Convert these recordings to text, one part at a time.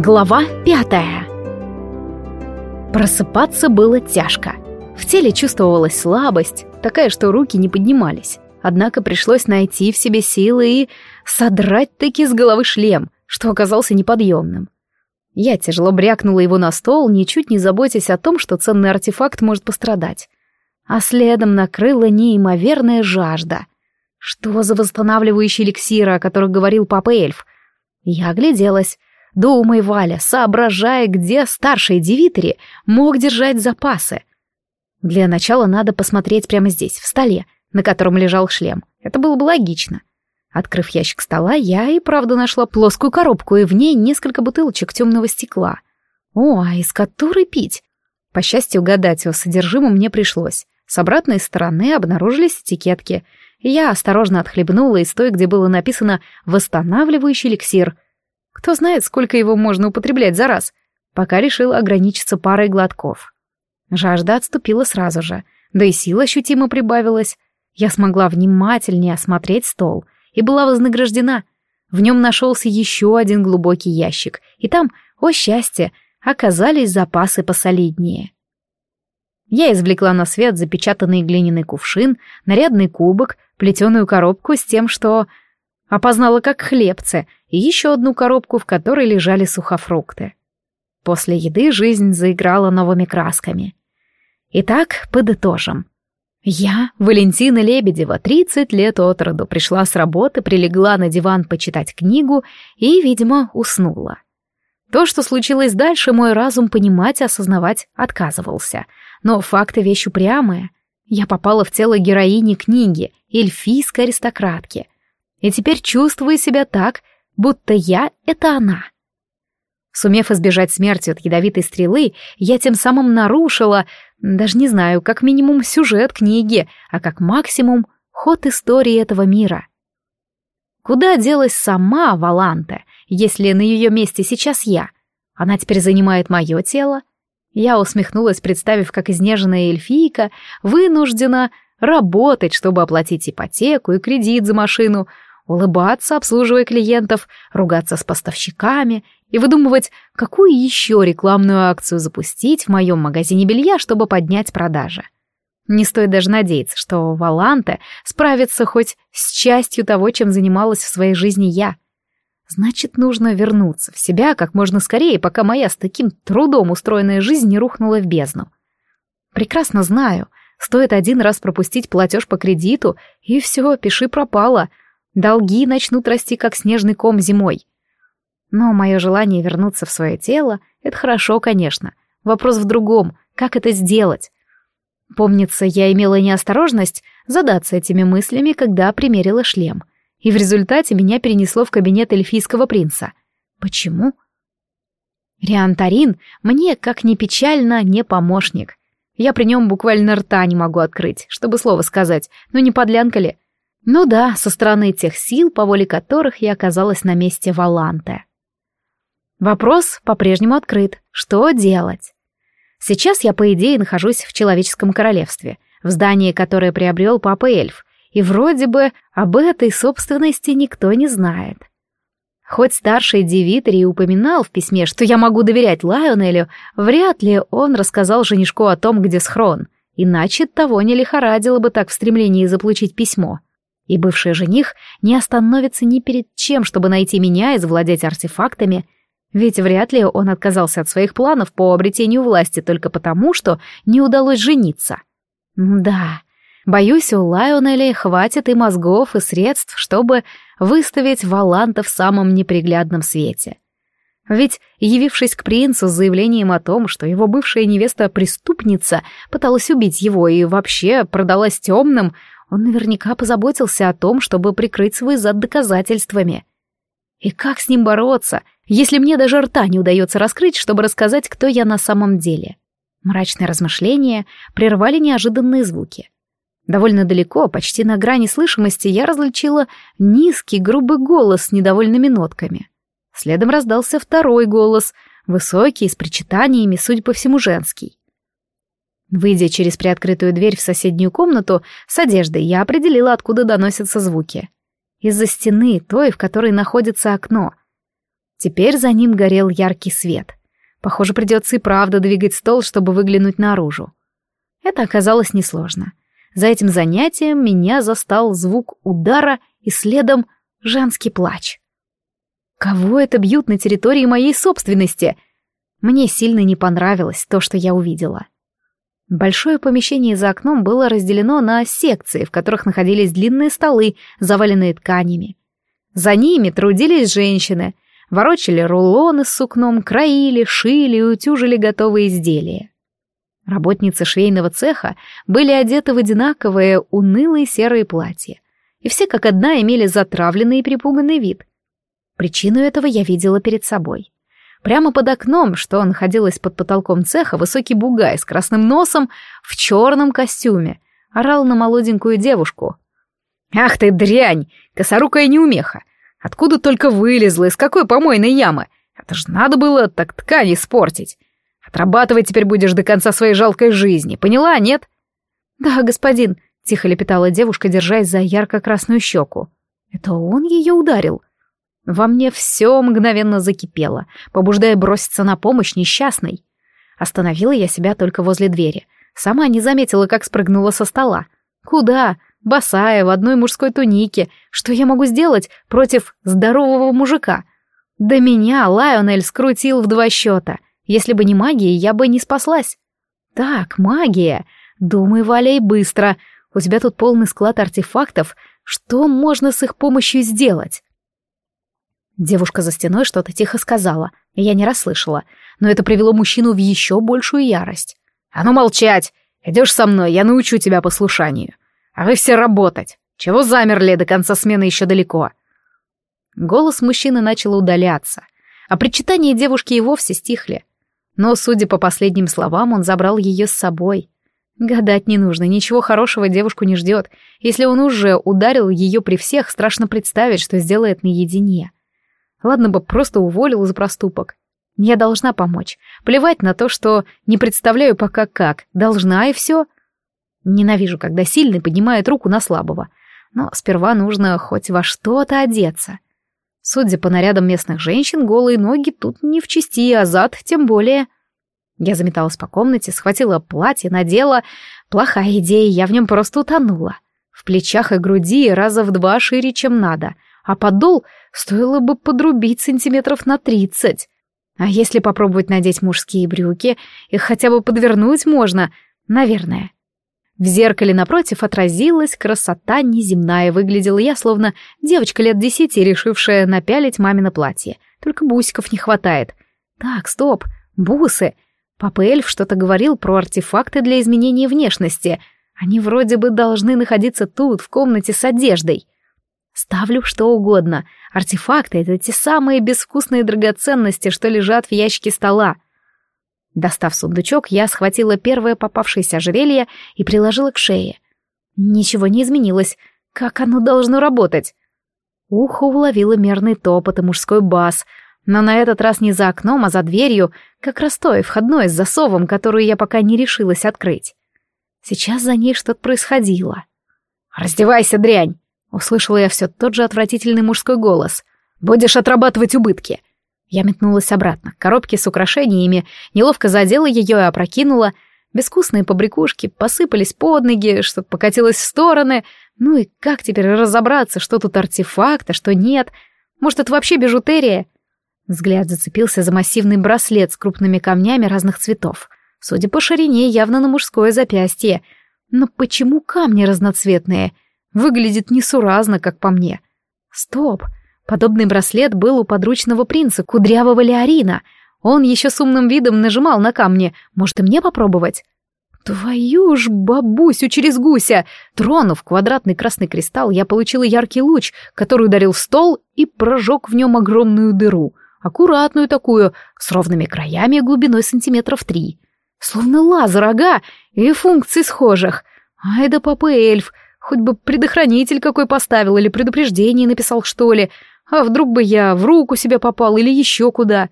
Глава пятая Просыпаться было тяжко. В теле чувствовалась слабость, такая, что руки не поднимались. Однако пришлось найти в себе силы и содрать-таки с головы шлем, что оказался неподъемным. Я тяжело брякнула его на стол, ничуть не заботясь о том, что ценный артефакт может пострадать. А следом накрыла неимоверная жажда. Что за восстанавливающий эликсир, о которых говорил папа-эльф? Я огляделась. Думай, Валя, соображая, где старший девитери мог держать запасы. Для начала надо посмотреть прямо здесь, в столе, на котором лежал шлем. Это было бы логично. Открыв ящик стола, я и правда нашла плоскую коробку, и в ней несколько бутылочек темного стекла. О, а из которой пить? По счастью, гадать о содержимом мне пришлось. С обратной стороны обнаружились этикетки. Я осторожно отхлебнула из той, где было написано «восстанавливающий эликсир». Кто знает, сколько его можно употреблять за раз. Пока решил ограничиться парой глотков. Жажда отступила сразу же, да и сила ощутимо прибавилась. Я смогла внимательнее осмотреть стол и была вознаграждена. В нем нашелся еще один глубокий ящик, и там, о счастье, оказались запасы посолиднее. Я извлекла на свет запечатанный глиняный кувшин, нарядный кубок, плетеную коробку с тем, что опознала как хлебцы, и еще одну коробку, в которой лежали сухофрукты. После еды жизнь заиграла новыми красками. Итак, подытожим. Я, Валентина Лебедева, 30 лет от роду, пришла с работы, прилегла на диван почитать книгу и, видимо, уснула. То, что случилось дальше, мой разум понимать и осознавать отказывался. Но факты вещь упрямая. Я попала в тело героини книги, эльфийской аристократки. И теперь чувствую себя так, будто я — это она. Сумев избежать смерти от ядовитой стрелы, я тем самым нарушила, даже не знаю, как минимум сюжет книги, а как максимум ход истории этого мира. Куда делась сама Валанте, если на ее месте сейчас я? Она теперь занимает мое тело? Я усмехнулась, представив, как изнеженная эльфийка вынуждена работать, чтобы оплатить ипотеку и кредит за машину, улыбаться, обслуживая клиентов, ругаться с поставщиками и выдумывать, какую еще рекламную акцию запустить в моем магазине белья, чтобы поднять продажи. Не стоит даже надеяться, что Валанте справится хоть с частью того, чем занималась в своей жизни я. Значит, нужно вернуться в себя как можно скорее, пока моя с таким трудом устроенная жизнь не рухнула в бездну. Прекрасно знаю, стоит один раз пропустить платеж по кредиту, и все, пиши пропало. Долги начнут расти, как снежный ком зимой. Но мое желание вернуться в свое тело — это хорошо, конечно. Вопрос в другом — как это сделать? Помнится, я имела неосторожность задаться этими мыслями, когда примерила шлем. И в результате меня перенесло в кабинет эльфийского принца. Почему? Риантарин мне, как ни печально, не помощник. Я при нем буквально рта не могу открыть, чтобы слово сказать, но не подлянка ли? Ну да, со стороны тех сил, по воле которых я оказалась на месте Валанте. Вопрос по-прежнему открыт. Что делать? Сейчас я, по идее, нахожусь в человеческом королевстве, в здании, которое приобрел папа эльф, и вроде бы об этой собственности никто не знает. Хоть старший Девитри упоминал в письме, что я могу доверять Лайонелю, вряд ли он рассказал женишку о том, где схрон, иначе того не лихорадило бы так в стремлении заполучить письмо. И бывший жених не остановится ни перед чем, чтобы найти меня и завладеть артефактами — ведь вряд ли он отказался от своих планов по обретению власти только потому, что не удалось жениться. Да, боюсь, у Лайонеля хватит и мозгов, и средств, чтобы выставить Валанта в самом неприглядном свете. Ведь, явившись к принцу с заявлением о том, что его бывшая невеста-преступница пыталась убить его и вообще продалась темным, он наверняка позаботился о том, чтобы прикрыть свой зад доказательствами. И как с ним бороться, если мне даже рта не удается раскрыть, чтобы рассказать, кто я на самом деле. Мрачные размышления прервали неожиданные звуки. Довольно далеко, почти на грани слышимости, я различила низкий, грубый голос с недовольными нотками. Следом раздался второй голос, высокий, с причитаниями, судя по всему, женский. Выйдя через приоткрытую дверь в соседнюю комнату с одеждой, я определила, откуда доносятся звуки. Из-за стены, той, в которой находится окно — Теперь за ним горел яркий свет. Похоже, придется и правда двигать стол, чтобы выглянуть наружу. Это оказалось несложно. За этим занятием меня застал звук удара и следом женский плач. Кого это бьют на территории моей собственности? Мне сильно не понравилось то, что я увидела. Большое помещение за окном было разделено на секции, в которых находились длинные столы, заваленные тканями. За ними трудились женщины, ворочали рулоны с сукном, краили, шили и утюжили готовые изделия. Работницы швейного цеха были одеты в одинаковые унылые серые платья, и все как одна имели затравленный и припуганный вид. Причину этого я видела перед собой. Прямо под окном, что находилось под потолком цеха, высокий бугай с красным носом в черном костюме орал на молоденькую девушку. «Ах ты дрянь! Косорукая неумеха! Откуда только вылезла, из какой помойной ямы? Это ж надо было так ткань испортить! Отрабатывать теперь будешь до конца своей жалкой жизни, поняла, нет?» «Да, господин», — тихо лепетала девушка, держась за ярко-красную щеку. «Это он ее ударил?» Во мне все мгновенно закипело, побуждая броситься на помощь несчастной. Остановила я себя только возле двери. Сама не заметила, как спрыгнула со стола. Куда? Босая, в одной мужской тунике. Что я могу сделать против здорового мужика? Да меня Лайонель скрутил в два счета. Если бы не магия, я бы не спаслась. Так, магия. Думай, Валя, быстро. У тебя тут полный склад артефактов. Что можно с их помощью сделать? Девушка за стеной что-то тихо сказала, я не расслышала, но это привело мужчину в еще большую ярость. «А ну молчать! Идешь со мной, я научу тебя послушанию. А вы все работать. Чего замерли, до конца смены еще далеко?» Голос мужчины начал удаляться, а причитания девушки и вовсе стихли. Но, судя по последним словам, он забрал ее с собой. Гадать не нужно, ничего хорошего девушку не ждет. Если он уже ударил ее при всех, страшно представить, что сделает наедине. Ладно бы просто уволил за проступок. Я должна помочь. Плевать на то, что не представляю пока как. Должна и все. Ненавижу, когда сильный поднимает руку на слабого. Но сперва нужно хоть во что-то одеться. Судя по нарядам местных женщин, голые ноги тут не в чести, а зад тем более. Я заметалась по комнате, схватила платье, надела. Плохая идея, я в нем просто утонула. В плечах и груди раза в два шире, чем надо, а подол стоило бы подрубить сантиметров на тридцать. А если попробовать надеть мужские брюки, их хотя бы подвернуть можно, наверное. В зеркале напротив отразилась красота неземная, выглядела я словно девочка лет десяти, решившая напялить мамино платье. Только бусиков не хватает. Так, стоп, бусы. Папа Эльф что-то говорил про артефакты для изменения внешности. Они вроде бы должны находиться тут, в комнате с одеждой. Ставлю что угодно. Артефакты — это те самые безвкусные драгоценности, что лежат в ящике стола. Достав сундучок, я схватила первое попавшееся ожерелье и приложила к шее. Ничего не изменилось. Как оно должно работать? Ухо уловило мерный топот и мужской бас, но на этот раз не за окном, а за дверью, как раз той, входной, с засовом, которую я пока не решилась открыть. Сейчас за ней что-то происходило. «Раздевайся, дрянь!» — услышала я все тот же отвратительный мужской голос. «Будешь отрабатывать убытки!» Я метнулась обратно к коробке с украшениями, неловко задела ее и опрокинула. Безвкусные побрякушки посыпались под ноги, что-то покатилось в стороны. Ну и как теперь разобраться, что тут артефакт, а что нет? Может, это вообще бижутерия? Взгляд зацепился за массивный браслет с крупными камнями разных цветов. Судя по ширине, явно на мужское запястье. Но почему камни разноцветные? Выглядит несуразно, как по мне. Стоп! Подобный браслет был у подручного принца, кудрявого Леорина. Он еще с умным видом нажимал на камни. Может, и мне попробовать? Твою ж бабусю через гуся! Тронув квадратный красный кристалл, я получила яркий луч, который ударил в стол и прожег в нем огромную дыру. Аккуратную такую, с ровными краями и глубиной сантиметров три. Словно лазер, ага, и функций схожих. Ай да папа эльф, хоть бы предохранитель какой поставил или предупреждение написал, что ли. А вдруг бы я в руку себе попал или еще куда?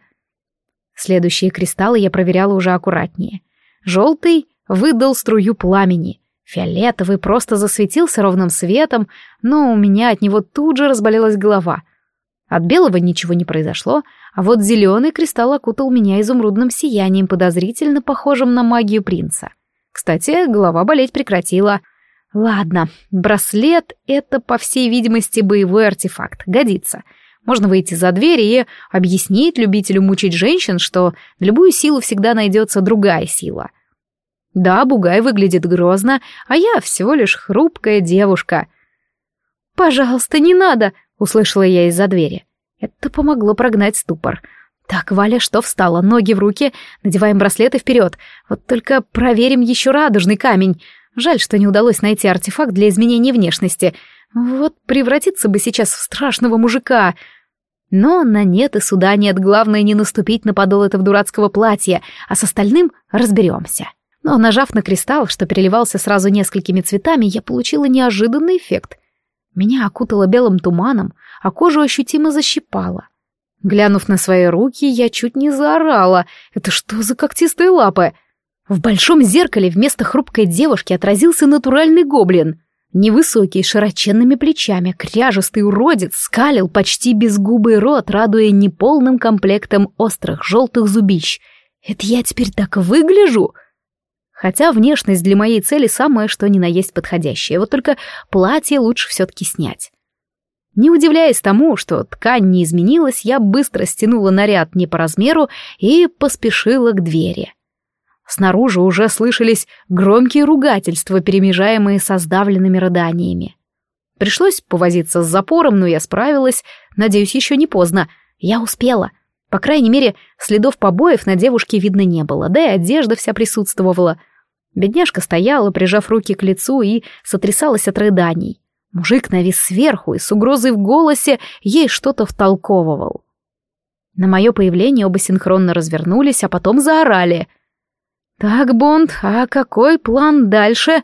Следующие кристаллы я проверяла уже аккуратнее. Желтый выдал струю пламени. Фиолетовый просто засветился ровным светом, но у меня от него тут же разболелась голова. От белого ничего не произошло, А вот зеленый кристалл окутал меня изумрудным сиянием, подозрительно похожим на магию принца. Кстати, голова болеть прекратила. Ладно, браслет — это, по всей видимости, боевой артефакт, годится. Можно выйти за дверь и объяснить любителю мучить женщин, что на любую силу всегда найдется другая сила. Да, Бугай выглядит грозно, а я всего лишь хрупкая девушка. «Пожалуйста, не надо!» — услышала я из-за двери. Это помогло прогнать ступор. Так, Валя, что встала, ноги в руки, надеваем браслеты вперед. Вот только проверим еще радужный камень. Жаль, что не удалось найти артефакт для изменения внешности. Вот превратиться бы сейчас в страшного мужика. Но на нет и суда нет, главное не наступить на подол этого дурацкого платья, а с остальным разберемся. Но нажав на кристалл, что переливался сразу несколькими цветами, я получила неожиданный эффект. Меня окутало белым туманом, а кожу ощутимо защипало. Глянув на свои руки, я чуть не заорала. Это что за когтистые лапы? В большом зеркале вместо хрупкой девушки отразился натуральный гоблин. Невысокий, широченными плечами, кряжестый уродец скалил почти безгубый рот, радуя неполным комплектом острых желтых зубищ. Это я теперь так выгляжу? Хотя внешность для моей цели самое что ни на есть подходящее, вот только платье лучше все-таки снять. Не удивляясь тому, что ткань не изменилась, я быстро стянула наряд не по размеру и поспешила к двери. Снаружи уже слышались громкие ругательства, перемежаемые со сдавленными рыданиями. Пришлось повозиться с запором, но я справилась. Надеюсь, еще не поздно. Я успела. По крайней мере, следов побоев на девушке видно не было, да и одежда вся присутствовала. Бедняжка стояла, прижав руки к лицу, и сотрясалась от рыданий. Мужик навис сверху и с угрозой в голосе ей что-то втолковывал. На мое появление оба синхронно развернулись, а потом заорали. «Так, Бонд, а какой план дальше?»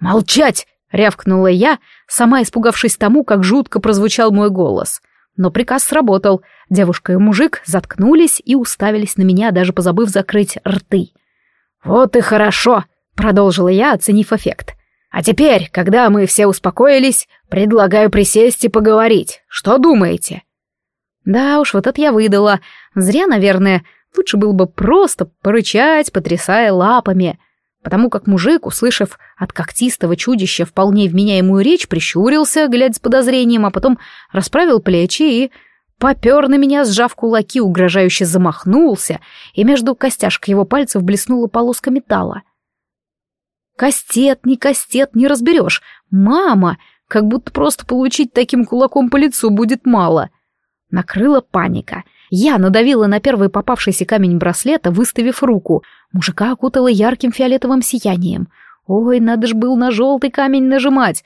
«Молчать!» — рявкнула я, сама испугавшись тому, как жутко прозвучал мой голос. Но приказ сработал. Девушка и мужик заткнулись и уставились на меня, даже позабыв закрыть рты. «Вот и хорошо!» — продолжила я, оценив эффект. А теперь, когда мы все успокоились, предлагаю присесть и поговорить. Что думаете?» Да уж, вот это я выдала. Зря, наверное. Лучше было бы просто порычать, потрясая лапами. Потому как мужик, услышав от когтистого чудища вполне вменяемую речь, прищурился, глядя с подозрением, а потом расправил плечи и попер на меня, сжав кулаки, угрожающе замахнулся, и между костяшек его пальцев блеснула полоска металла. Кастет, не кастет, не разберешь. Мама! Как будто просто получить таким кулаком по лицу будет мало. Накрыла паника. Я надавила на первый попавшийся камень браслета, выставив руку. Мужика окутала ярким фиолетовым сиянием. Ой, надо ж был на желтый камень нажимать.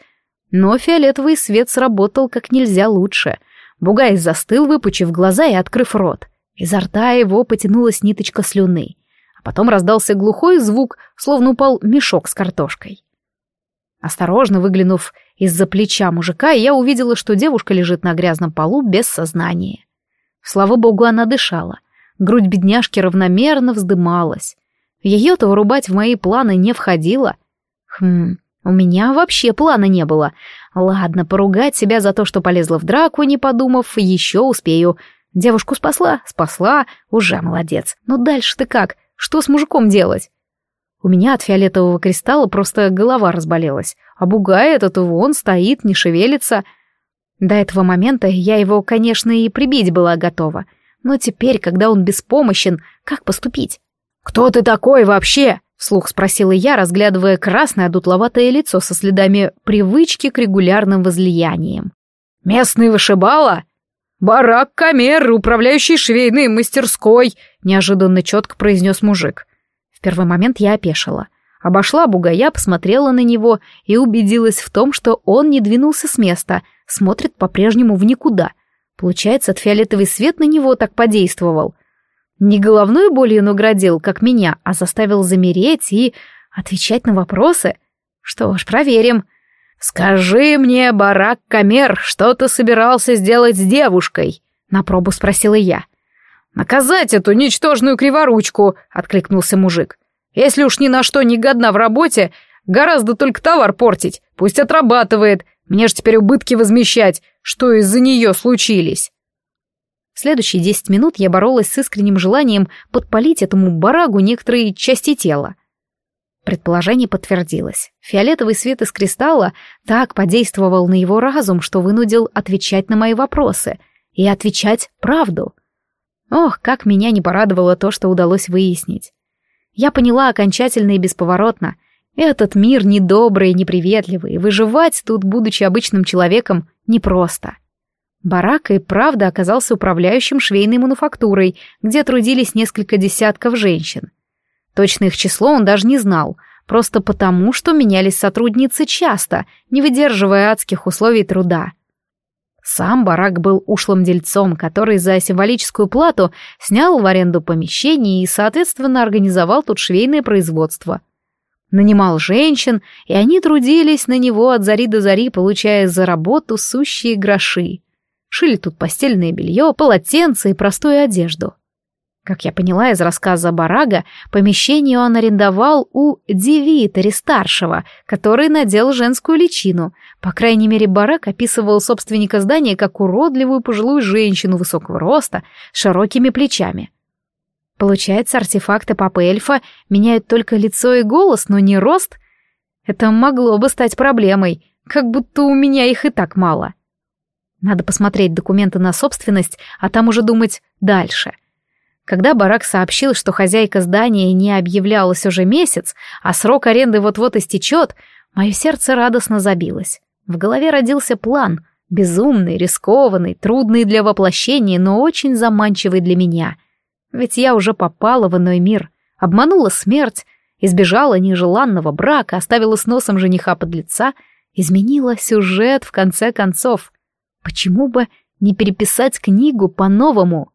Но фиолетовый свет сработал как нельзя лучше. Бугай застыл, выпучив глаза и открыв рот. Изо рта его потянулась ниточка слюны. Потом раздался глухой звук, словно упал мешок с картошкой. Осторожно выглянув из-за плеча мужика, я увидела, что девушка лежит на грязном полу без сознания. Слава богу, она дышала. Грудь бедняжки равномерно вздымалась. Ее-то вырубать в мои планы не входило. Хм, у меня вообще плана не было. Ладно, поругать себя за то, что полезла в драку, не подумав, еще успею. Девушку спасла? Спасла. Уже молодец. Но дальше-то как? Что с мужиком делать? У меня от фиолетового кристалла просто голова разболелась, а бугай этот вон стоит, не шевелится. До этого момента я его, конечно, и прибить была готова. Но теперь, когда он беспомощен, как поступить? «Кто ты такой вообще?» — вслух спросила я, разглядывая красное дутловатое лицо со следами привычки к регулярным возлияниям. «Местный вышибала?» «Барак Камер, управляющий швейной мастерской», — неожиданно четко произнес мужик. В первый момент я опешила. Обошла бугая, посмотрела на него и убедилась в том, что он не двинулся с места, смотрит по-прежнему в никуда. Получается, от фиолетовый свет на него так подействовал. Не головной болью наградил, как меня, а заставил замереть и отвечать на вопросы. Что ж, проверим. «Скажи мне, барак Камер, что ты собирался сделать с девушкой?» — на пробу спросила я. «Наказать эту ничтожную криворучку!» — откликнулся мужик. «Если уж ни на что не годна в работе, гораздо только товар портить. Пусть отрабатывает. Мне же теперь убытки возмещать, что из-за нее случились». В следующие десять минут я боролась с искренним желанием подпалить этому барагу некоторые части тела. Предположение подтвердилось. Фиолетовый свет из кристалла так подействовал на его разум, что вынудил отвечать на мои вопросы. И отвечать правду. Ох, как меня не порадовало то, что удалось выяснить. Я поняла окончательно и бесповоротно. Этот мир недобрый и неприветливый, и выживать тут, будучи обычным человеком, непросто. Барак и правда оказался управляющим швейной мануфактурой, где трудились несколько десятков женщин. Точно их число он даже не знал, просто потому, что менялись сотрудницы часто, не выдерживая адских условий труда. Сам барак был ушлым дельцом, который за символическую плату снял в аренду помещение и, соответственно, организовал тут швейное производство. Нанимал женщин, и они трудились на него от зари до зари, получая за работу сущие гроши. Шили тут постельное белье, полотенца и простую одежду. Как я поняла из рассказа Барага, помещение он арендовал у Девитари старшего, который надел женскую личину. По крайней мере, Барак описывал собственника здания как уродливую пожилую женщину высокого роста, с широкими плечами. Получается, артефакты папы эльфа меняют только лицо и голос, но не рост? Это могло бы стать проблемой, как будто у меня их и так мало. Надо посмотреть документы на собственность, а там уже думать дальше — когда Барак сообщил, что хозяйка здания не объявлялась уже месяц, а срок аренды вот-вот истечет, мое сердце радостно забилось. В голове родился план, безумный, рискованный, трудный для воплощения, но очень заманчивый для меня. Ведь я уже попала в иной мир, обманула смерть, избежала нежеланного брака, оставила с носом жениха под лица, изменила сюжет в конце концов. Почему бы не переписать книгу по-новому?